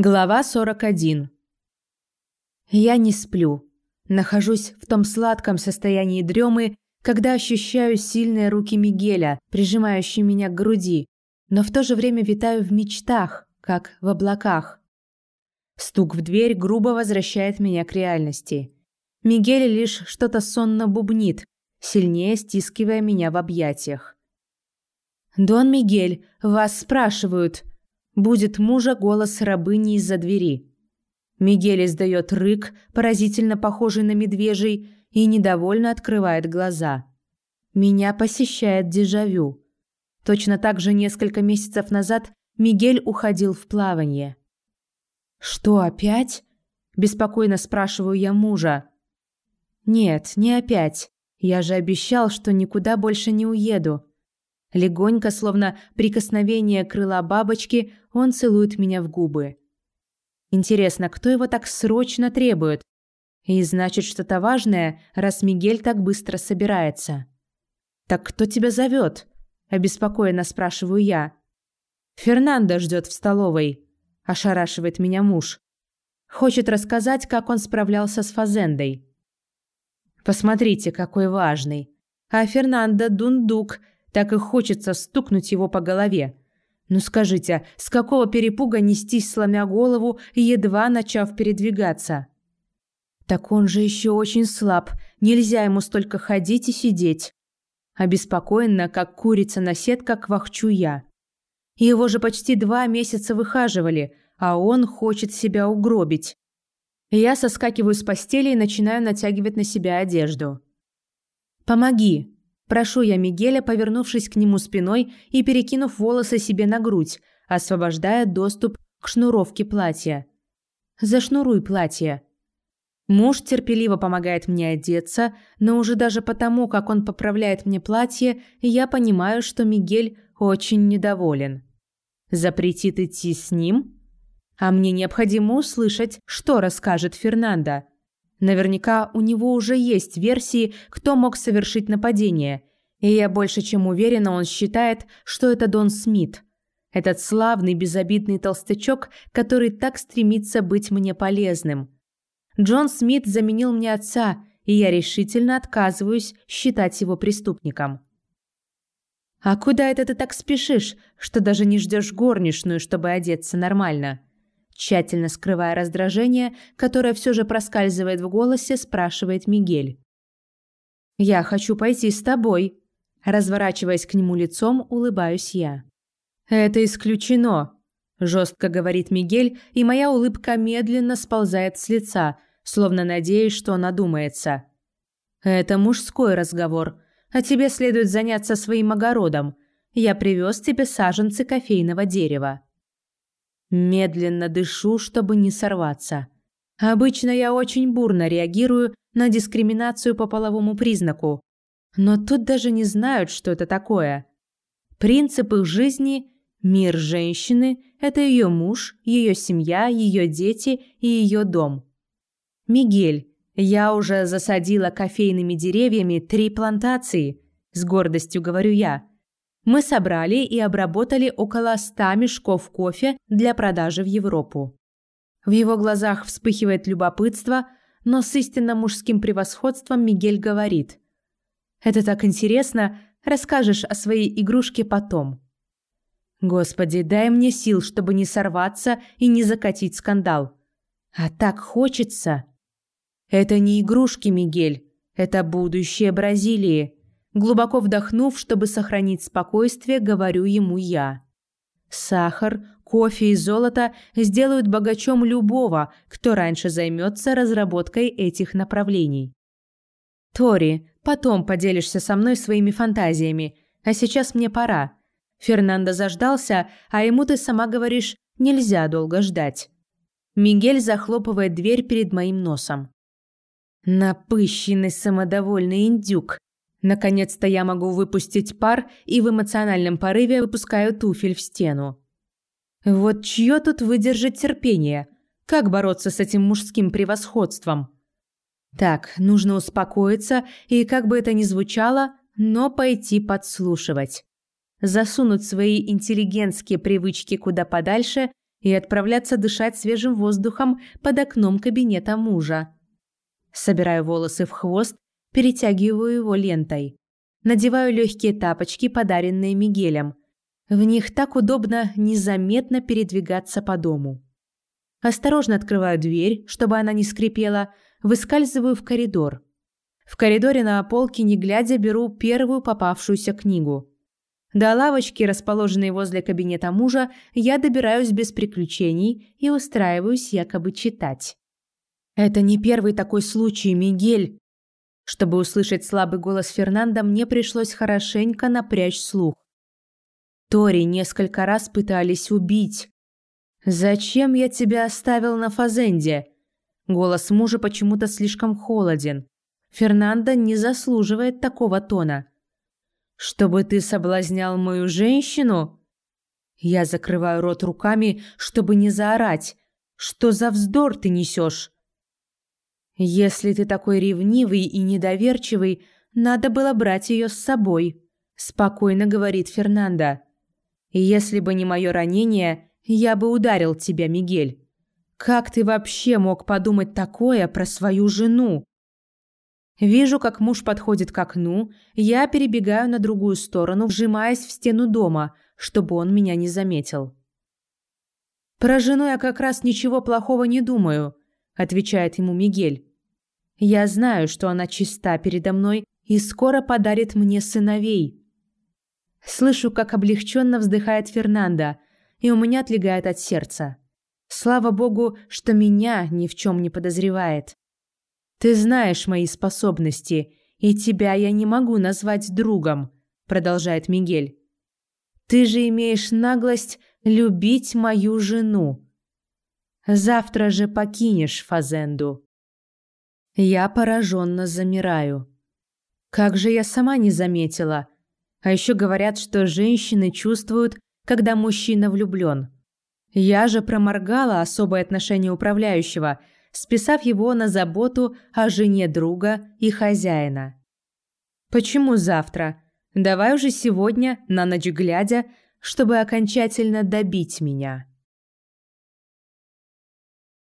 Глава 41. Я не сплю. Нахожусь в том сладком состоянии дремы, когда ощущаю сильные руки Мигеля, прижимающие меня к груди, но в то же время витаю в мечтах, как в облаках. Стук в дверь грубо возвращает меня к реальности. Мигель лишь что-то сонно бубнит, сильнее стискивая меня в объятиях. «Дон Мигель, вас спрашивают», будет мужа голос рабыни из-за двери. Мигель издает рык, поразительно похожий на медвежий, и недовольно открывает глаза. Меня посещает дежавю. Точно так же несколько месяцев назад Мигель уходил в плавание. «Что, опять?» – беспокойно спрашиваю я мужа. «Нет, не опять. Я же обещал, что никуда больше не уеду. Легонько, словно прикосновение крыла бабочки, он целует меня в губы. Интересно, кто его так срочно требует? И значит, что-то важное, раз Мигель так быстро собирается. «Так кто тебя зовет?» – обеспокоенно спрашиваю я. «Фернандо ждет в столовой», – ошарашивает меня муж. Хочет рассказать, как он справлялся с Фазендой. Посмотрите, какой важный. А Фернандо дундук – так и хочется стукнуть его по голове. Ну скажите, с какого перепуга нестись, сломя голову, едва начав передвигаться? Так он же еще очень слаб, нельзя ему столько ходить и сидеть. Обеспокоенно, как курица на сетках, квахчу я. Его же почти два месяца выхаживали, а он хочет себя угробить. Я соскакиваю с постели и начинаю натягивать на себя одежду. «Помоги!» Прошу я Мигеля, повернувшись к нему спиной и перекинув волосы себе на грудь, освобождая доступ к шнуровке платья. «Зашнуруй платье». Муж терпеливо помогает мне одеться, но уже даже потому, как он поправляет мне платье, я понимаю, что Мигель очень недоволен. Запретит идти с ним? А мне необходимо услышать, что расскажет Фернандо. Наверняка у него уже есть версии, кто мог совершить нападение. И я больше чем уверена, он считает, что это Дон Смит. Этот славный, безобидный толстячок, который так стремится быть мне полезным. Джон Смит заменил мне отца, и я решительно отказываюсь считать его преступником. «А куда это ты так спешишь, что даже не ждешь горничную, чтобы одеться нормально?» Тщательно скрывая раздражение, которое все же проскальзывает в голосе, спрашивает Мигель. «Я хочу пойти с тобой». Разворачиваясь к нему лицом, улыбаюсь я. «Это исключено», – жестко говорит Мигель, и моя улыбка медленно сползает с лица, словно надеясь, что он одумается. «Это мужской разговор, а тебе следует заняться своим огородом. Я привез тебе саженцы кофейного дерева». Медленно дышу, чтобы не сорваться. Обычно я очень бурно реагирую на дискриминацию по половому признаку. Но тут даже не знают, что это такое. Принцип их жизни – мир женщины – это ее муж, ее семья, ее дети и ее дом. Мигель, я уже засадила кофейными деревьями три плантации, с гордостью говорю я мы собрали и обработали около 100 мешков кофе для продажи в Европу. В его глазах вспыхивает любопытство, но с истинно мужским превосходством Мигель говорит. «Это так интересно, расскажешь о своей игрушке потом». Господи, дай мне сил, чтобы не сорваться и не закатить скандал. А так хочется. Это не игрушки, Мигель. Это будущее Бразилии. Глубоко вдохнув, чтобы сохранить спокойствие, говорю ему я. Сахар, кофе и золото сделают богачом любого, кто раньше займется разработкой этих направлений. Тори, потом поделишься со мной своими фантазиями, а сейчас мне пора. Фернандо заждался, а ему ты сама говоришь, нельзя долго ждать. Мигель захлопывает дверь перед моим носом. Напыщенный самодовольный индюк, Наконец-то я могу выпустить пар и в эмоциональном порыве выпускаю туфель в стену. Вот чье тут выдержать терпение? Как бороться с этим мужским превосходством? Так, нужно успокоиться и, как бы это ни звучало, но пойти подслушивать. Засунуть свои интеллигентские привычки куда подальше и отправляться дышать свежим воздухом под окном кабинета мужа. Собираю волосы в хвост, перетягиваю его лентой. Надеваю легкие тапочки, подаренные Мигелем. В них так удобно незаметно передвигаться по дому. Осторожно открываю дверь, чтобы она не скрипела, выскальзываю в коридор. В коридоре на полке, не глядя, беру первую попавшуюся книгу. До лавочки, расположенной возле кабинета мужа, я добираюсь без приключений и устраиваюсь якобы читать. Это не первый такой случай, Мигель. Чтобы услышать слабый голос Фернанда, мне пришлось хорошенько напрячь слух. Тори несколько раз пытались убить. «Зачем я тебя оставил на Фазенде?» Голос мужа почему-то слишком холоден. Фернандо не заслуживает такого тона. «Чтобы ты соблазнял мою женщину?» Я закрываю рот руками, чтобы не заорать. «Что за вздор ты несешь?» «Если ты такой ревнивый и недоверчивый, надо было брать ее с собой», – спокойно говорит Фернандо. «Если бы не мое ранение, я бы ударил тебя, Мигель. Как ты вообще мог подумать такое про свою жену?» Вижу, как муж подходит к окну, я перебегаю на другую сторону, вжимаясь в стену дома, чтобы он меня не заметил. «Про жену я как раз ничего плохого не думаю», – отвечает ему Мигель. «Я знаю, что она чиста передо мной и скоро подарит мне сыновей». Слышу, как облегченно вздыхает Фернандо, и у меня отлегает от сердца. Слава богу, что меня ни в чем не подозревает. Ты знаешь мои способности, и тебя я не могу назвать другом, продолжает Мигель. Ты же имеешь наглость любить мою жену. Завтра же покинешь Фазенду. Я пораженно замираю. Как же я сама не заметила. А еще говорят, что женщины чувствуют, когда мужчина влюблен. Я же проморгала особое отношение управляющего – списав его на заботу о жене друга и хозяина. «Почему завтра? Давай уже сегодня, на ночь глядя, чтобы окончательно добить меня».